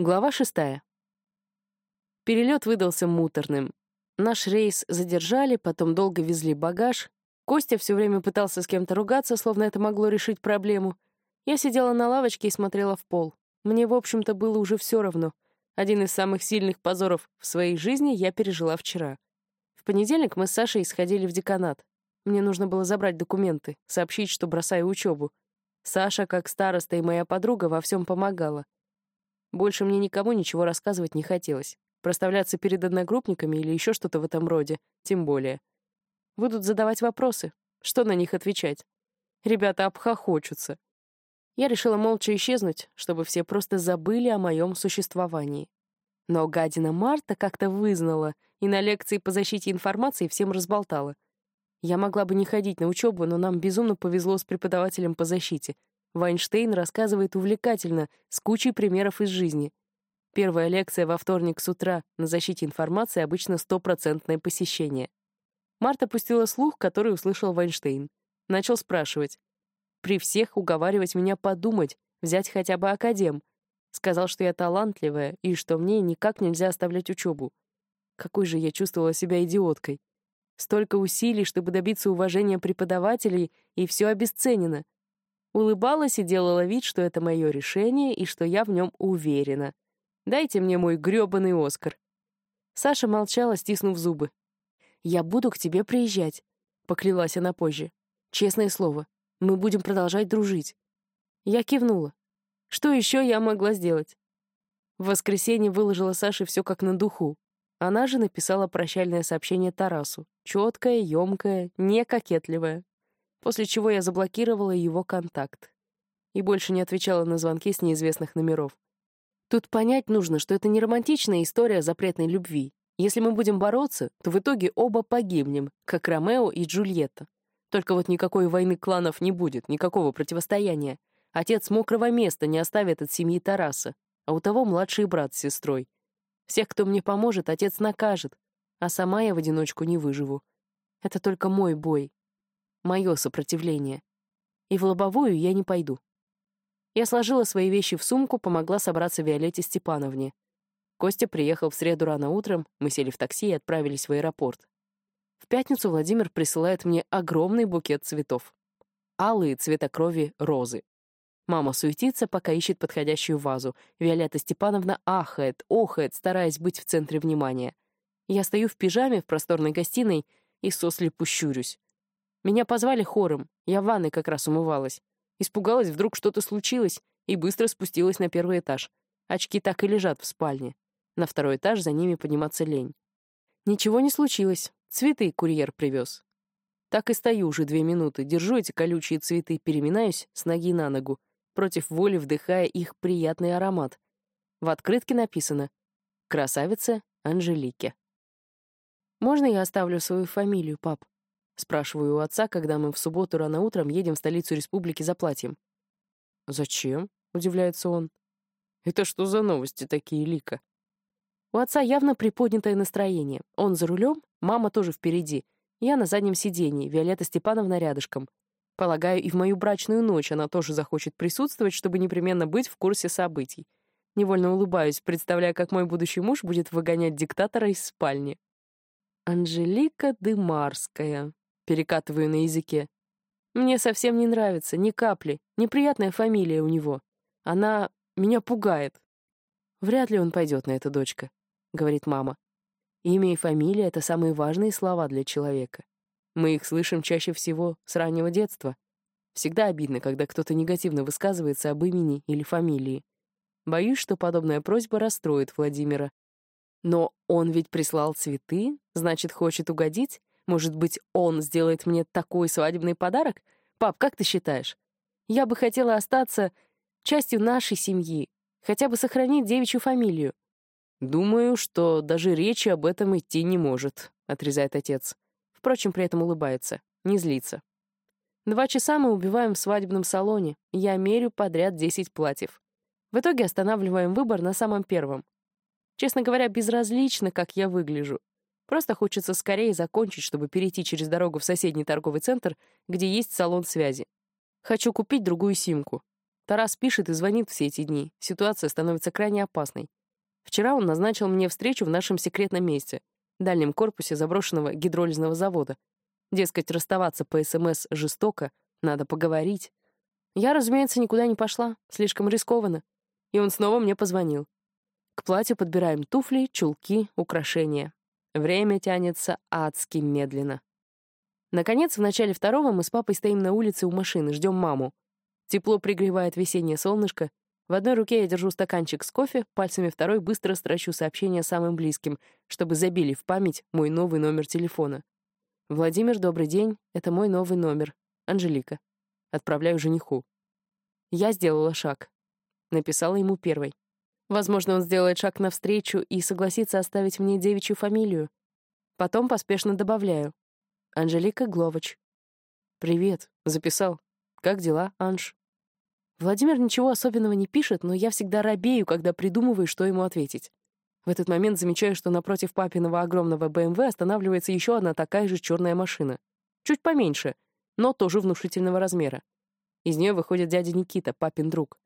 Глава шестая. Перелет выдался муторным. Наш рейс задержали, потом долго везли багаж. Костя все время пытался с кем-то ругаться, словно это могло решить проблему. Я сидела на лавочке и смотрела в пол. Мне, в общем-то, было уже все равно. Один из самых сильных позоров в своей жизни я пережила вчера. В понедельник мы с Сашей сходили в деканат. Мне нужно было забрать документы, сообщить, что бросаю учебу. Саша, как староста и моя подруга, во всем помогала. Больше мне никому ничего рассказывать не хотелось. Проставляться перед одногруппниками или еще что-то в этом роде, тем более. Будут задавать вопросы. Что на них отвечать? Ребята обхохочутся. Я решила молча исчезнуть, чтобы все просто забыли о моем существовании. Но гадина Марта как-то вызнала и на лекции по защите информации всем разболтала. Я могла бы не ходить на учебу, но нам безумно повезло с преподавателем по защите — Вайнштейн рассказывает увлекательно, с кучей примеров из жизни. Первая лекция во вторник с утра на защите информации обычно стопроцентное посещение. Марта пустила слух, который услышал Вайнштейн. Начал спрашивать. При всех уговаривать меня подумать, взять хотя бы академ. Сказал, что я талантливая и что мне никак нельзя оставлять учебу. Какой же я чувствовала себя идиоткой. Столько усилий, чтобы добиться уважения преподавателей, и все обесценено — Улыбалась и делала вид, что это мое решение и что я в нем уверена. Дайте мне мой грёбаный Оскар. Саша молчала, стиснув зубы. «Я буду к тебе приезжать», — поклялась она позже. «Честное слово, мы будем продолжать дружить». Я кивнула. Что еще я могла сделать? В воскресенье выложила Саше все как на духу. Она же написала прощальное сообщение Тарасу. Четкое, емкое, не кокетливое после чего я заблокировала его контакт и больше не отвечала на звонки с неизвестных номеров. Тут понять нужно, что это не романтичная история запретной любви. Если мы будем бороться, то в итоге оба погибнем, как Ромео и Джульетта. Только вот никакой войны кланов не будет, никакого противостояния. Отец мокрого места не оставит от семьи Тараса, а у того младший брат с сестрой. Всех, кто мне поможет, отец накажет, а сама я в одиночку не выживу. Это только мой бой, мое сопротивление. И в лобовую я не пойду. Я сложила свои вещи в сумку, помогла собраться Виолетте Степановне. Костя приехал в среду рано утром, мы сели в такси и отправились в аэропорт. В пятницу Владимир присылает мне огромный букет цветов. Алые цвета крови розы. Мама суетится, пока ищет подходящую вазу. Виолетта Степановна ахает, охает, стараясь быть в центре внимания. Я стою в пижаме в просторной гостиной и сослепу щурюсь. Меня позвали хором, я в ванной как раз умывалась. Испугалась, вдруг что-то случилось, и быстро спустилась на первый этаж. Очки так и лежат в спальне. На второй этаж за ними подниматься лень. Ничего не случилось, цветы курьер привез. Так и стою уже две минуты, держу эти колючие цветы, переминаюсь с ноги на ногу, против воли вдыхая их приятный аромат. В открытке написано «Красавица Анжелике». «Можно я оставлю свою фамилию, пап?» Спрашиваю у отца, когда мы в субботу рано утром едем в столицу республики за платьем. «Зачем?» — удивляется он. «Это что за новости такие, Лика?» У отца явно приподнятое настроение. Он за рулем, мама тоже впереди. Я на заднем сидении, Виолетта Степановна рядышком. Полагаю, и в мою брачную ночь она тоже захочет присутствовать, чтобы непременно быть в курсе событий. Невольно улыбаюсь, представляя, как мой будущий муж будет выгонять диктатора из спальни. Анжелика Дымарская перекатываю на языке. Мне совсем не нравится, ни капли. Неприятная фамилия у него. Она меня пугает. Вряд ли он пойдет на это, дочка, говорит мама. Имя и фамилия — это самые важные слова для человека. Мы их слышим чаще всего с раннего детства. Всегда обидно, когда кто-то негативно высказывается об имени или фамилии. Боюсь, что подобная просьба расстроит Владимира. Но он ведь прислал цветы, значит, хочет угодить? Может быть, он сделает мне такой свадебный подарок? Пап, как ты считаешь? Я бы хотела остаться частью нашей семьи, хотя бы сохранить девичью фамилию. Думаю, что даже речи об этом идти не может, отрезает отец. Впрочем, при этом улыбается, не злится. Два часа мы убиваем в свадебном салоне. Я мерю подряд десять платьев. В итоге останавливаем выбор на самом первом. Честно говоря, безразлично, как я выгляжу. Просто хочется скорее закончить, чтобы перейти через дорогу в соседний торговый центр, где есть салон связи. Хочу купить другую симку. Тарас пишет и звонит все эти дни. Ситуация становится крайне опасной. Вчера он назначил мне встречу в нашем секретном месте, дальнем корпусе заброшенного гидролизного завода. Дескать, расставаться по СМС жестоко, надо поговорить. Я, разумеется, никуда не пошла, слишком рискованно. И он снова мне позвонил. К платью подбираем туфли, чулки, украшения. Время тянется адски медленно. Наконец, в начале второго мы с папой стоим на улице у машины, ждем маму. Тепло пригревает весеннее солнышко. В одной руке я держу стаканчик с кофе, пальцами второй быстро строчу сообщение самым близким, чтобы забили в память мой новый номер телефона. «Владимир, добрый день. Это мой новый номер. Анжелика. Отправляю жениху». Я сделала шаг. Написала ему первой. Возможно, он сделает шаг навстречу и согласится оставить мне девичью фамилию. Потом поспешно добавляю. Анжелика Гловач. «Привет», — записал. «Как дела, Анж?» Владимир ничего особенного не пишет, но я всегда робею, когда придумываю, что ему ответить. В этот момент замечаю, что напротив папиного огромного БМВ останавливается еще одна такая же черная машина. Чуть поменьше, но тоже внушительного размера. Из нее выходит дядя Никита, папин друг.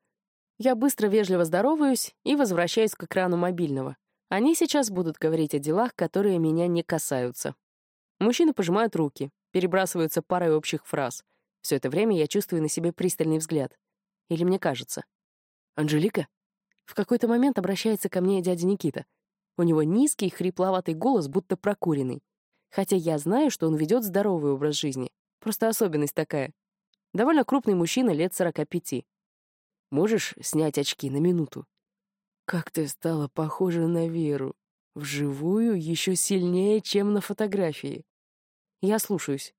Я быстро вежливо здороваюсь и возвращаюсь к экрану мобильного. Они сейчас будут говорить о делах, которые меня не касаются. Мужчины пожимают руки, перебрасываются парой общих фраз. Все это время я чувствую на себе пристальный взгляд. Или мне кажется. «Анжелика?» В какой-то момент обращается ко мне дядя Никита. У него низкий, хрипловатый голос, будто прокуренный. Хотя я знаю, что он ведет здоровый образ жизни. Просто особенность такая. Довольно крупный мужчина лет 45. Можешь снять очки на минуту? Как ты стала похожа на Веру. Вживую еще сильнее, чем на фотографии. Я слушаюсь.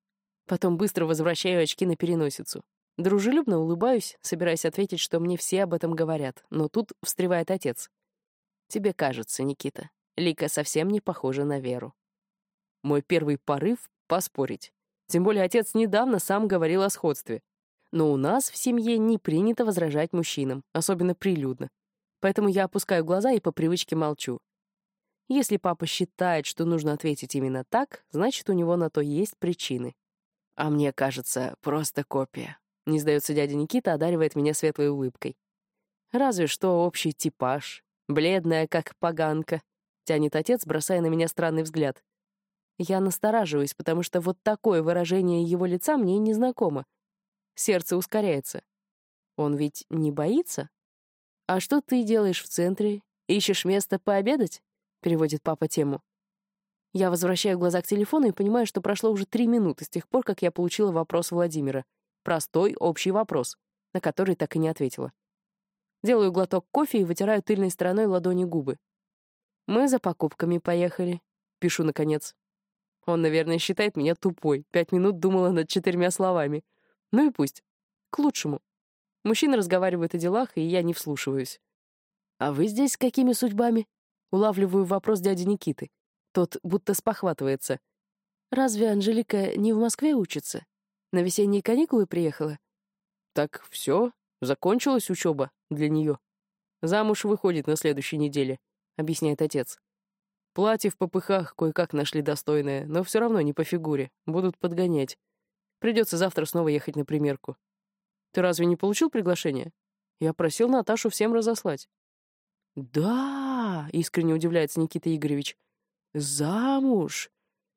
Потом быстро возвращаю очки на переносицу. Дружелюбно улыбаюсь, собираясь ответить, что мне все об этом говорят, но тут встревает отец. «Тебе кажется, Никита, Лика совсем не похожа на Веру». Мой первый порыв — поспорить. Тем более отец недавно сам говорил о сходстве. Но у нас в семье не принято возражать мужчинам, особенно прилюдно. Поэтому я опускаю глаза и по привычке молчу. Если папа считает, что нужно ответить именно так, значит, у него на то есть причины. А мне кажется, просто копия. Не сдается дядя Никита, одаривает меня светлой улыбкой. Разве что общий типаж. Бледная, как поганка. Тянет отец, бросая на меня странный взгляд. Я настораживаюсь, потому что вот такое выражение его лица мне не знакомо. Сердце ускоряется. Он ведь не боится? «А что ты делаешь в центре? Ищешь место пообедать?» — переводит папа тему. Я возвращаю глаза к телефону и понимаю, что прошло уже три минуты с тех пор, как я получила вопрос Владимира. Простой, общий вопрос, на который так и не ответила. Делаю глоток кофе и вытираю тыльной стороной ладони губы. «Мы за покупками поехали», — пишу наконец. Он, наверное, считает меня тупой. Пять минут думала над четырьмя словами. Ну и пусть. К лучшему. Мужчины разговаривают о делах, и я не вслушиваюсь. «А вы здесь с какими судьбами?» Улавливаю вопрос дяди Никиты. Тот будто спохватывается. «Разве Анжелика не в Москве учится? На весенние каникулы приехала?» «Так все, закончилась учеба для нее. Замуж выходит на следующей неделе», — объясняет отец. Платье в попыхах кое-как нашли достойное, но все равно не по фигуре, будут подгонять. Придется завтра снова ехать на примерку. Ты разве не получил приглашение? Я просил Наташу всем разослать. Да, искренне удивляется Никита Игоревич. Замуж?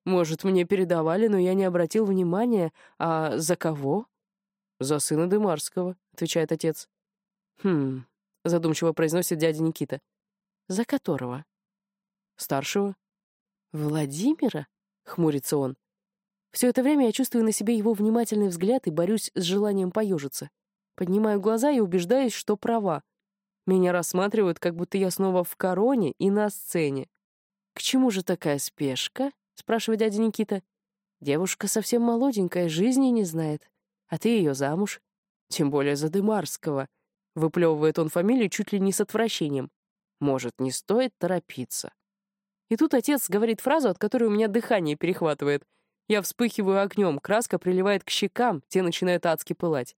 Может, мне передавали, но я не обратил внимания. А за кого? За сына Дымарского, отвечает отец. Хм, задумчиво произносит дядя Никита. За которого? Старшего. Владимира? Хмурится он. Все это время я чувствую на себе его внимательный взгляд и борюсь с желанием поежиться. Поднимаю глаза и убеждаюсь, что права. Меня рассматривают, как будто я снова в короне и на сцене. «К чему же такая спешка?» — спрашивает дядя Никита. «Девушка совсем молоденькая, жизни не знает. А ты ее замуж. Тем более за Дымарского». Выплевывает он фамилию чуть ли не с отвращением. «Может, не стоит торопиться». И тут отец говорит фразу, от которой у меня дыхание перехватывает — я вспыхиваю огнем, краска приливает к щекам, те начинают адски пылать.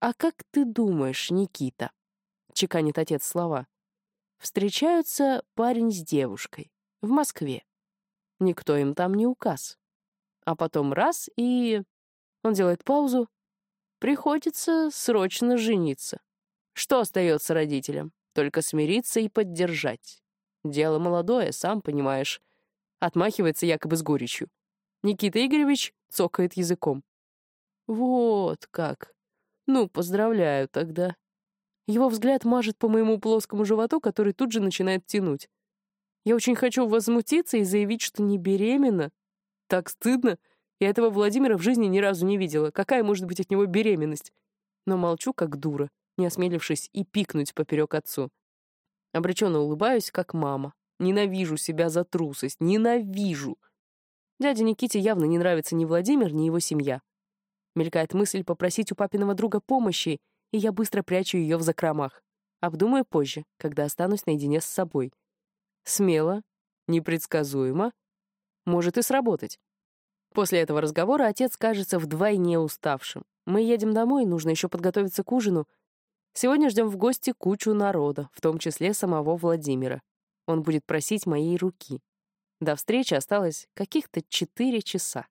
«А как ты думаешь, Никита?» — чеканит отец слова. «Встречаются парень с девушкой. В Москве. Никто им там не указ. А потом раз — и...» Он делает паузу. «Приходится срочно жениться. Что остается родителям? Только смириться и поддержать. Дело молодое, сам понимаешь. Отмахивается якобы с горечью. Никита Игоревич цокает языком. Вот как. Ну, поздравляю тогда. Его взгляд мажет по моему плоскому животу, который тут же начинает тянуть. Я очень хочу возмутиться и заявить, что не беременна. Так стыдно. Я этого Владимира в жизни ни разу не видела. Какая может быть от него беременность? Но молчу, как дура, не осмелившись и пикнуть поперек отцу. Обреченно улыбаюсь, как мама. Ненавижу себя за трусость. Ненавижу. Дяде Никите явно не нравится ни Владимир, ни его семья. Мелькает мысль попросить у папиного друга помощи, и я быстро прячу ее в закромах. Обдумаю позже, когда останусь наедине с собой. Смело, непредсказуемо, может и сработать. После этого разговора отец кажется вдвойне уставшим. Мы едем домой, нужно еще подготовиться к ужину. Сегодня ждем в гости кучу народа, в том числе самого Владимира. Он будет просить моей руки. До встречи осталось каких-то четыре часа.